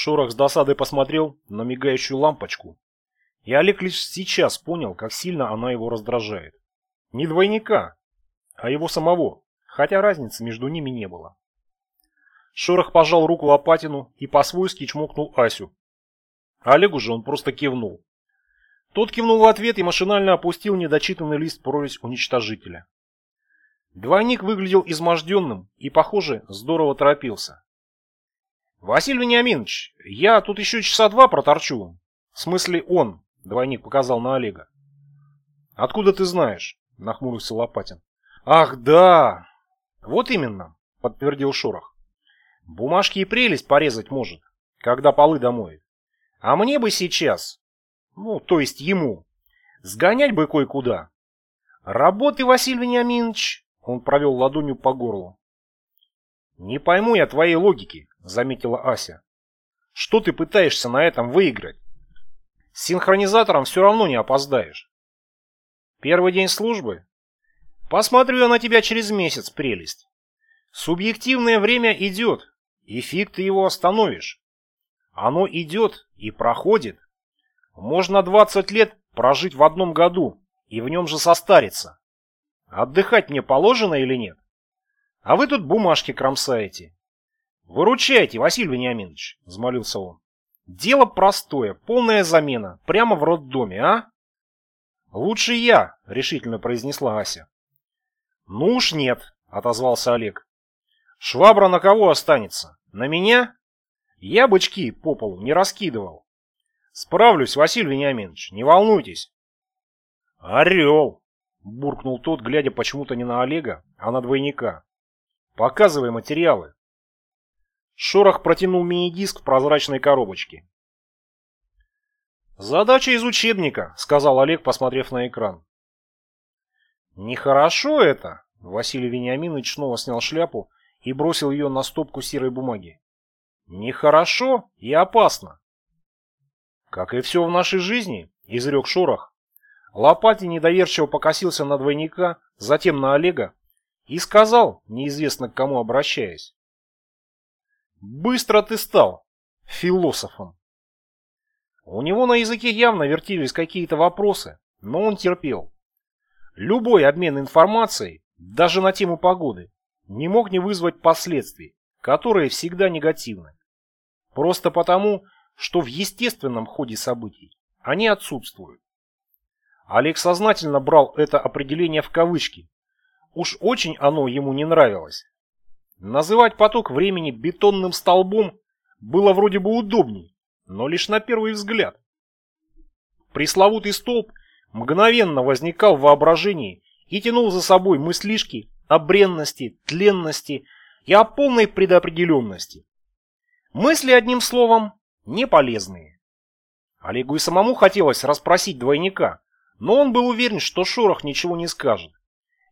Шорох с досадой посмотрел на мигающую лампочку, и Олег лишь сейчас понял, как сильно она его раздражает. Не двойника, а его самого, хотя разницы между ними не было. Шорох пожал руку Лопатину и по-свойски чмокнул Асю. Олегу же он просто кивнул. Тот кивнул в ответ и машинально опустил недочитанный лист прорезь уничтожителя. Двойник выглядел изможденным и, похоже, здорово торопился. «Василий Вениаминович, я тут еще часа два проторчу. В смысле он», — двойник показал на Олега. «Откуда ты знаешь?» — нахмурился Лопатин. «Ах, да! Вот именно», — подтвердил Шорох. «Бумажки и прелесть порезать может, когда полы домоет. А мне бы сейчас, ну, то есть ему, сгонять бы кое-куда. Работы, Василий Вениаминович, он провел ладонью по горлу. «Не пойму я твоей логики», — заметила Ася. «Что ты пытаешься на этом выиграть? С синхронизатором все равно не опоздаешь». «Первый день службы? Посмотрю я на тебя через месяц, прелесть. Субъективное время идет, и фиг ты его остановишь. Оно идет и проходит. Можно 20 лет прожить в одном году и в нем же состариться. Отдыхать мне положено или нет? А вы тут бумажки кромсаете. Выручайте, Василий Вениаминович, взмолился он. Дело простое, полная замена, прямо в роддоме, а? Лучше я, решительно произнесла Ася. Ну уж нет, отозвался Олег. Швабра на кого останется? На меня? Я бычки по полу не раскидывал. Справлюсь, Василий Вениаминович, не волнуйтесь. Орел, буркнул тот, глядя почему-то не на Олега, а на двойника. «Показывай материалы». Шорох протянул мини-диск в прозрачной коробочке. «Задача из учебника», — сказал Олег, посмотрев на экран. «Нехорошо это», — Василий Вениаминович снова снял шляпу и бросил ее на стопку серой бумаги. «Нехорошо и опасно». «Как и все в нашей жизни», — изрек Шорох, Лопатин недоверчиво покосился на двойника, затем на Олега и сказал, неизвестно к кому обращаясь. «Быстро ты стал философом». У него на языке явно вертелись какие-то вопросы, но он терпел. Любой обмен информацией, даже на тему погоды, не мог не вызвать последствий, которые всегда негативны. Просто потому, что в естественном ходе событий они отсутствуют. Олег сознательно брал это определение в кавычки. Уж очень оно ему не нравилось. Называть поток времени бетонным столбом было вроде бы удобней, но лишь на первый взгляд. Пресловутый столб мгновенно возникал в воображении и тянул за собой мыслишки о бренности, тленности и о полной предопределенности. Мысли, одним словом, не полезные. Олегу и самому хотелось расспросить двойника, но он был уверен, что Шорох ничего не скажет.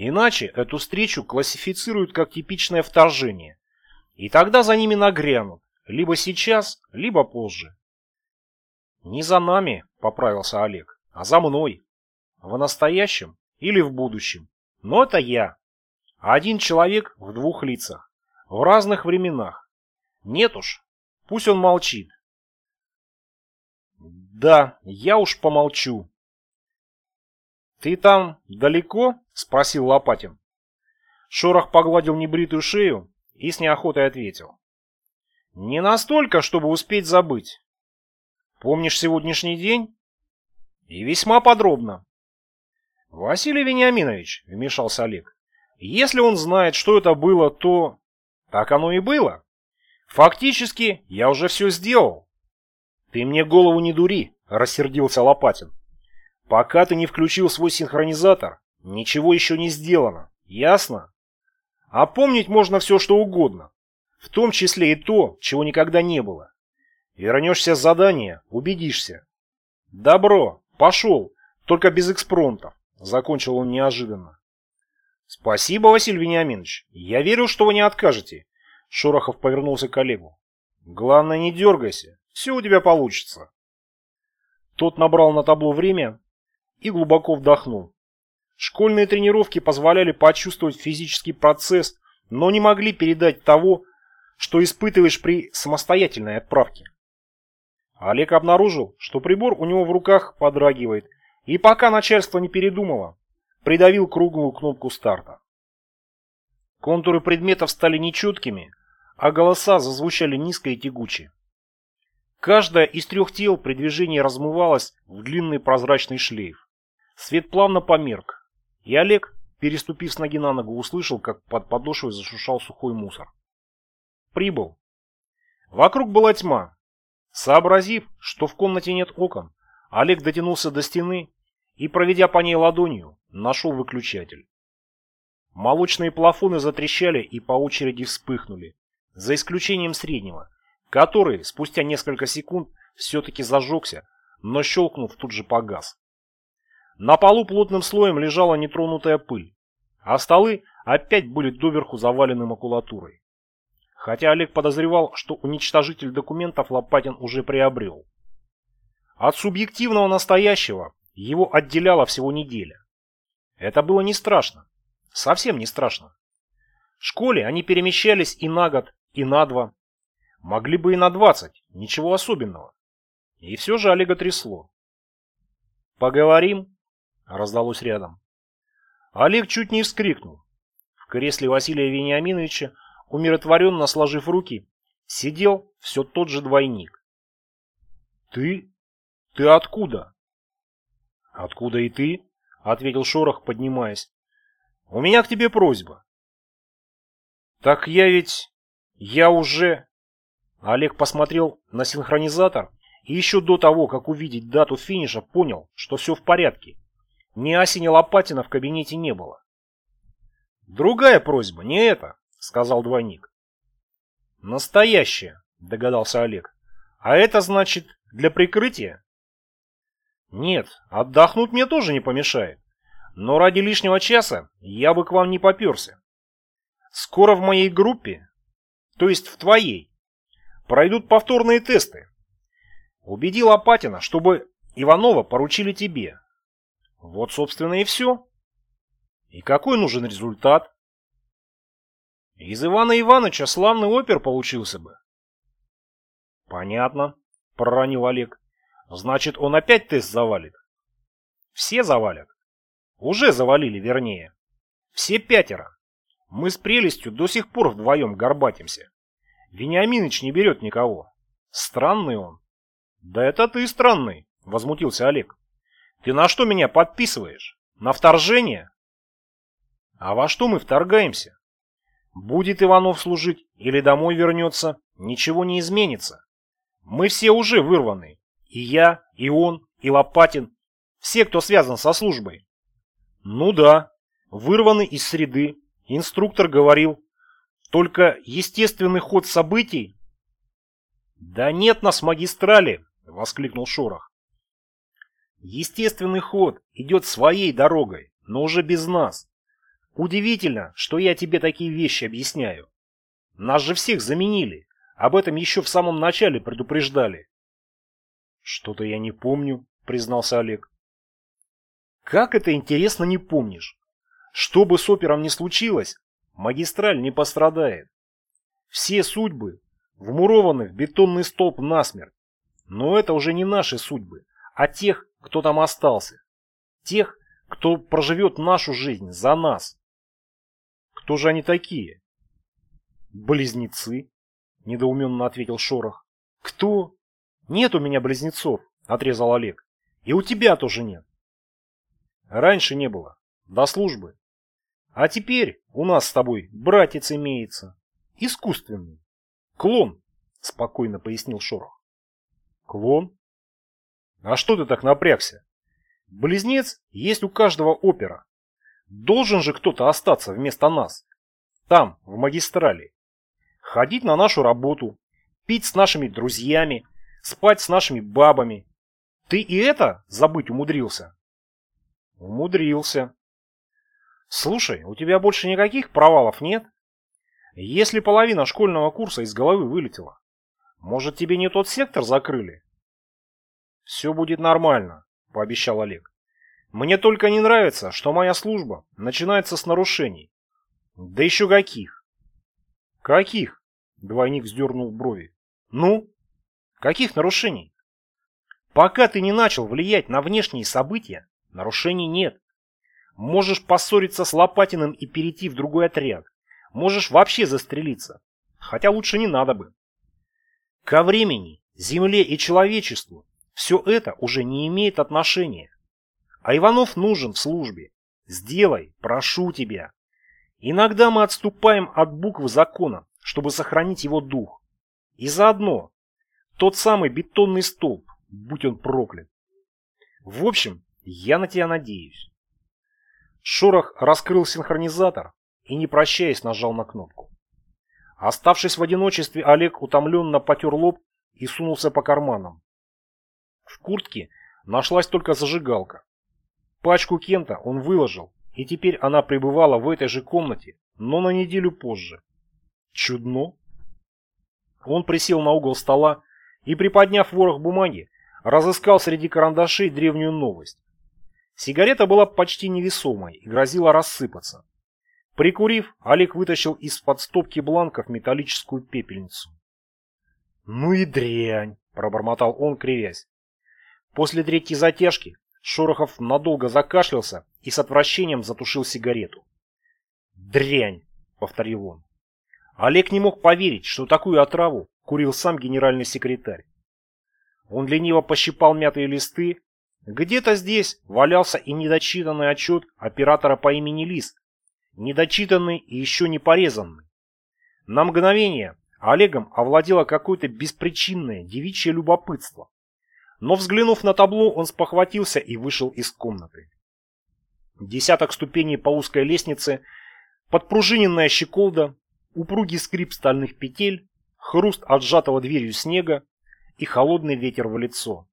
Иначе эту встречу классифицируют как типичное вторжение. И тогда за ними нагрянут, либо сейчас, либо позже. «Не за нами», — поправился Олег, — «а за мной. В настоящем или в будущем. Но это я. Один человек в двух лицах. В разных временах. Нет уж, пусть он молчит. Да, я уж помолчу. «Ты там далеко?» — спросил Лопатин. Шорох погладил небритую шею и с неохотой ответил. «Не настолько, чтобы успеть забыть. Помнишь сегодняшний день?» «И весьма подробно». «Василий Вениаминович», — вмешался Олег, — «если он знает, что это было, то...» «Так оно и было. Фактически, я уже все сделал». «Ты мне голову не дури», — рассердился Лопатин. Пока ты не включил свой синхронизатор, ничего еще не сделано. Ясно? А помнить можно все, что угодно. В том числе и то, чего никогда не было. Вернешься с задания, убедишься. Добро, пошел, только без экспромтов. Закончил он неожиданно. Спасибо, Василий Вениаминович. Я верю, что вы не откажете. Шорохов повернулся к коллегу. Главное, не дергайся. Все у тебя получится. Тот набрал на табло время, и глубоко вдохнул. Школьные тренировки позволяли почувствовать физический процесс, но не могли передать того, что испытываешь при самостоятельной отправке. Олег обнаружил, что прибор у него в руках подрагивает, и пока начальство не передумало, придавил круглую кнопку старта. Контуры предметов стали нечеткими, а голоса зазвучали низко и тягуче. Каждая из трех тел при движении размывалась в длинный прозрачный шлейф. Свет плавно померк, и Олег, переступив с ноги на ногу, услышал, как под подошвой зашуршал сухой мусор. Прибыл. Вокруг была тьма. Сообразив, что в комнате нет окон, Олег дотянулся до стены и, проведя по ней ладонью, нашел выключатель. Молочные плафоны затрещали и по очереди вспыхнули, за исключением среднего, который спустя несколько секунд все-таки зажегся, но щелкнув тут же погас. На полу плотным слоем лежала нетронутая пыль, а столы опять были доверху завалены макулатурой. Хотя Олег подозревал, что уничтожитель документов Лопатин уже приобрел. От субъективного настоящего его отделяла всего неделя. Это было не страшно. Совсем не страшно. В школе они перемещались и на год, и на два. Могли бы и на двадцать, ничего особенного. И все же Олега трясло. «Поговорим?» — раздалось рядом. Олег чуть не вскрикнул. В кресле Василия Вениаминовича, умиротворенно сложив руки, сидел все тот же двойник. «Ты? Ты откуда?» «Откуда и ты?» — ответил Шорох, поднимаясь. У меня к тебе просьба. Так я ведь... Я уже... Олег посмотрел на синхронизатор и еще до того, как увидеть дату финиша, понял, что все в порядке. Ни Аси, Лопатина в кабинете не было. «Другая просьба, не эта», — сказал двойник. «Настоящая», — догадался Олег. «А это значит для прикрытия?» «Нет, отдохнуть мне тоже не помешает. Но ради лишнего часа я бы к вам не поперся. Скоро в моей группе, то есть в твоей, пройдут повторные тесты. Убеди Лопатина, чтобы Иванова поручили тебе. Вот, собственно, и все. И какой нужен результат? Из Ивана Ивановича славный опер получился бы. Понятно, проронил Олег. Значит, он опять тест завалит. Все завалят. Уже завалили, вернее. Все пятеро. Мы с прелестью до сих пор вдвоем горбатимся. Вениаминыч не берет никого. Странный он. Да это ты странный, возмутился Олег. Ты на что меня подписываешь? На вторжение? А во что мы вторгаемся? Будет Иванов служить или домой вернется, ничего не изменится. Мы все уже вырваны. И я, и он, и Лопатин. Все, кто связан со службой. Ну да, вырваны из среды. Инструктор говорил. Только естественный ход событий... Да нет нас магистрали, воскликнул Шорох. Естественный ход идет своей дорогой, но уже без нас. Удивительно, что я тебе такие вещи объясняю. Нас же всех заменили. Об этом еще в самом начале предупреждали. Что-то я не помню, признался Олег. Как это интересно не помнишь? Что бы с опером ни случилось, магистраль не пострадает. Все судьбы вмурованы в бетонный столб насмерть. Но это уже не наши судьбы, а тех, кто там остался. Тех, кто проживет нашу жизнь за нас. Кто же они такие? Близнецы, недоуменно ответил Шорох. Кто? Нет у меня близнецов, отрезал Олег. И у тебя тоже нет. Раньше не было. До службы. А теперь у нас с тобой братец имеется. Искусственный. Клон, спокойно пояснил Шорох. Клон? А что ты так напрягся? Близнец есть у каждого опера. Должен же кто-то остаться вместо нас. Там, в магистрали. Ходить на нашу работу. Пить с нашими друзьями. Спать с нашими бабами. Ты и это забыть умудрился? Умудрился. Слушай, у тебя больше никаких провалов нет? Если половина школьного курса из головы вылетела, может тебе не тот сектор закрыли? Все будет нормально, пообещал Олег. Мне только не нравится, что моя служба начинается с нарушений. Да еще каких? Каких? Двойник вздернул брови. Ну? Каких нарушений? Пока ты не начал влиять на внешние события, нарушений нет. Можешь поссориться с Лопатиным и перейти в другой отряд. Можешь вообще застрелиться. Хотя лучше не надо бы. Ко времени, земле и человечеству все это уже не имеет отношения. А Иванов нужен в службе. Сделай, прошу тебя. Иногда мы отступаем от буквы закона, чтобы сохранить его дух. И заодно тот самый бетонный столб, будь он проклят. В общем, я на тебя надеюсь. Шорох раскрыл синхронизатор и, не прощаясь, нажал на кнопку. Оставшись в одиночестве, Олег утомленно потер лоб и сунулся по карманам. В куртке нашлась только зажигалка. Пачку Кента он выложил, и теперь она пребывала в этой же комнате, но на неделю позже. Чудно. Он присел на угол стола и, приподняв ворох бумаги, разыскал среди карандашей древнюю новость. Сигарета была почти невесомой и грозила рассыпаться. Прикурив, Олег вытащил из-под стопки бланков металлическую пепельницу. «Ну и дрянь!» – пробормотал он, кривясь. После третьей затяжки Шорохов надолго закашлялся и с отвращением затушил сигарету. «Дрянь!» — повторил он. Олег не мог поверить, что такую отраву курил сам генеральный секретарь. Он лениво пощипал мятые листы. Где-то здесь валялся и недочитанный отчет оператора по имени Лист, недочитанный и еще не порезанный. На мгновение Олегом овладело какое-то беспричинное девичье любопытство. Но взглянув на табло, он спохватился и вышел из комнаты. Десяток ступеней по узкой лестнице, подпружиненная щеколда, упругий скрип стальных петель, хруст отжатого дверью снега и холодный ветер в лицо.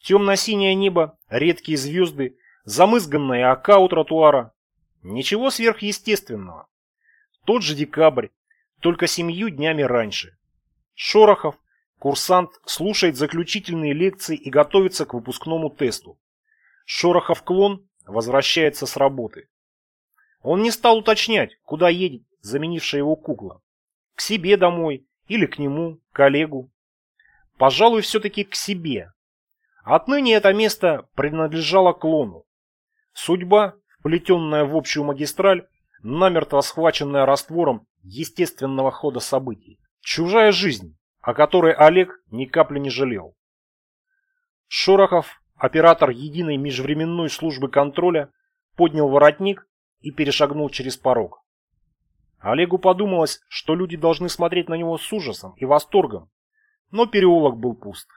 Темно-синее небо, редкие звезды, замызганная ока у тротуара. Ничего сверхъестественного. Тот же декабрь, только семью днями раньше. Шорохов, Курсант слушает заключительные лекции и готовится к выпускному тесту. Шорохов клон возвращается с работы. Он не стал уточнять, куда едет заменившая его кукла. К себе домой или к нему, коллегу. Пожалуй, все-таки к себе. Отныне это место принадлежало клону. Судьба, вплетенная в общую магистраль, намертво схваченная раствором естественного хода событий. Чужая жизнь, о которой Олег ни капли не жалел. Шорохов, оператор единой межвременной службы контроля, поднял воротник и перешагнул через порог. Олегу подумалось, что люди должны смотреть на него с ужасом и восторгом, но переулок был пуст.